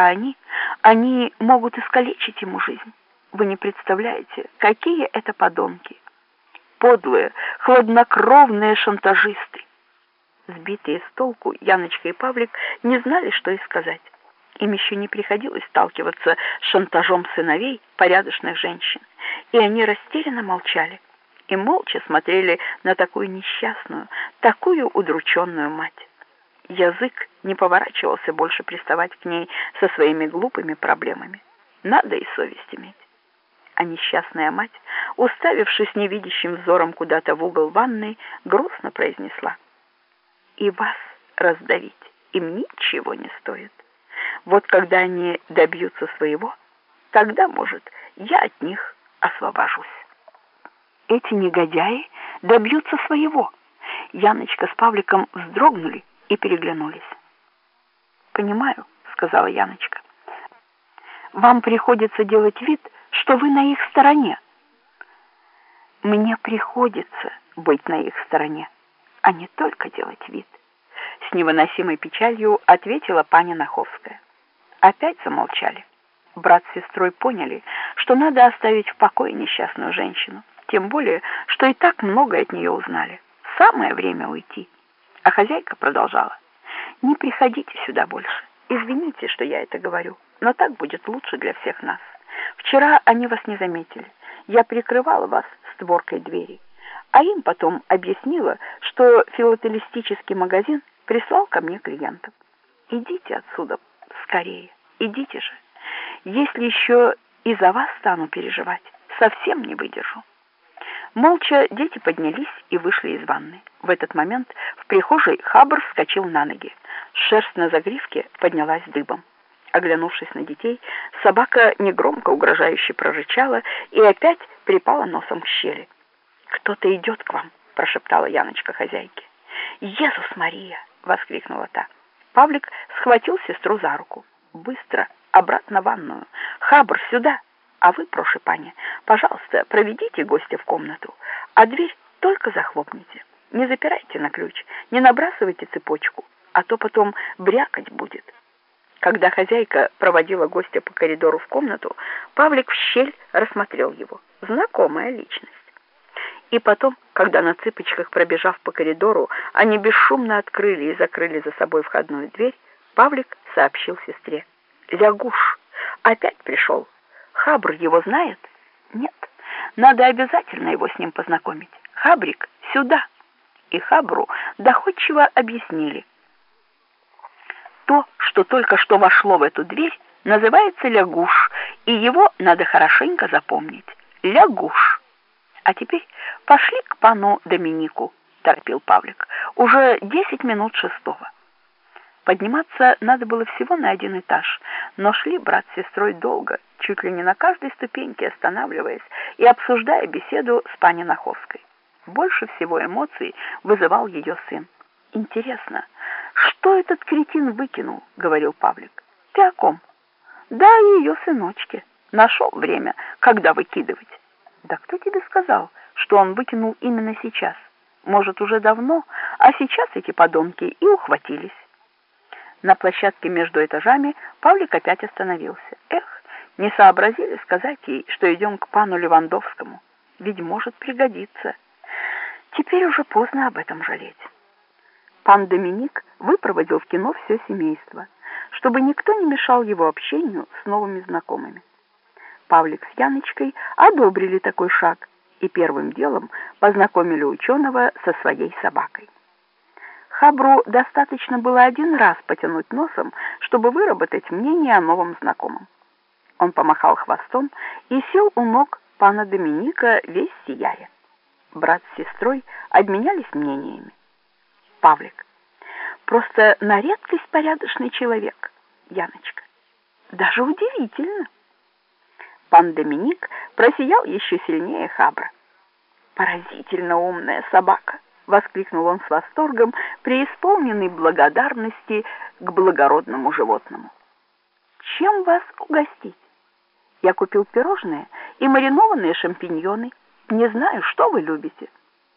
А они, они могут искалечить ему жизнь. Вы не представляете, какие это подонки. Подлые, хладнокровные шантажисты. Сбитые с толку, Яночка и Павлик не знали, что и сказать. Им еще не приходилось сталкиваться с шантажом сыновей порядочных женщин, и они растерянно молчали и молча смотрели на такую несчастную, такую удрученную мать. Язык не поворачивался больше приставать к ней со своими глупыми проблемами. Надо и совесть иметь. А несчастная мать, уставившись невидящим взором куда-то в угол ванной, грустно произнесла. «И вас раздавить им ничего не стоит. Вот когда они добьются своего, тогда, может, я от них освобожусь». Эти негодяи добьются своего. Яночка с Павликом вздрогнули и переглянулись. «Понимаю», — сказала Яночка. «Вам приходится делать вид, что вы на их стороне». «Мне приходится быть на их стороне, а не только делать вид», — с невыносимой печалью ответила паня Наховская. Опять замолчали. Брат с сестрой поняли, что надо оставить в покое несчастную женщину, тем более, что и так многое от нее узнали. Самое время уйти. А хозяйка продолжала. «Не приходите сюда больше. Извините, что я это говорю, но так будет лучше для всех нас. Вчера они вас не заметили. Я прикрывала вас створкой двери, а им потом объяснила, что филателистический магазин прислал ко мне клиентов. Идите отсюда скорее, идите же. Если еще и за вас стану переживать, совсем не выдержу». Молча дети поднялись и вышли из ванны. В этот момент в прихожей Хабр вскочил на ноги. Шерсть на загривке поднялась дыбом. Оглянувшись на детей, собака негромко угрожающе прорычала и опять припала носом к щели. «Кто-то идет к вам», — прошептала Яночка хозяйке. «Иисус Мария!» — воскликнула та. Павлик схватил сестру за руку. «Быстро! Обратно в ванную! Хабр, сюда!» А вы, прошу пани, пожалуйста, проведите гостя в комнату, а дверь только захлопните. Не запирайте на ключ, не набрасывайте цепочку, а то потом брякать будет. Когда хозяйка проводила гостя по коридору в комнату, Павлик в щель рассмотрел его. Знакомая личность. И потом, когда на цыпочках, пробежав по коридору, они бесшумно открыли и закрыли за собой входную дверь, Павлик сообщил сестре. «Лягуш опять пришел». Хабр его знает? Нет. Надо обязательно его с ним познакомить. Хабрик, сюда. И Хабру доходчиво объяснили. То, что только что вошло в эту дверь, называется лягуш, и его надо хорошенько запомнить. Лягуш. А теперь пошли к пану Доминику, торопил Павлик. Уже десять минут шестого. Подниматься надо было всего на один этаж, но шли брат с сестрой долго, чуть ли не на каждой ступеньке останавливаясь и обсуждая беседу с пани Наховской. Больше всего эмоций вызывал ее сын. «Интересно, что этот кретин выкинул?» — говорил Павлик. «Ты о ком?» «Да, ее сыночке. Нашел время, когда выкидывать». «Да кто тебе сказал, что он выкинул именно сейчас? Может, уже давно, а сейчас эти подонки и ухватились». На площадке между этажами Павлик опять остановился. Эх, не сообразили сказать ей, что идем к пану Левандовскому. Ведь может пригодиться. Теперь уже поздно об этом жалеть. Пан Доминик выпроводил в кино все семейство, чтобы никто не мешал его общению с новыми знакомыми. Павлик с Яночкой одобрили такой шаг и первым делом познакомили ученого со своей собакой. Хабру достаточно было один раз потянуть носом, чтобы выработать мнение о новом знакомом. Он помахал хвостом и сел у ног пана Доминика, весь сияя. Брат с сестрой обменялись мнениями. Павлик. Просто на редкость порядочный человек, Яночка. Даже удивительно. Пан Доминик просиял еще сильнее Хабра. Поразительно умная собака воскликнул он с восторгом, преисполненный благодарности к благородному животному. Чем вас угостить? Я купил пирожные и маринованные шампиньоны. Не знаю, что вы любите.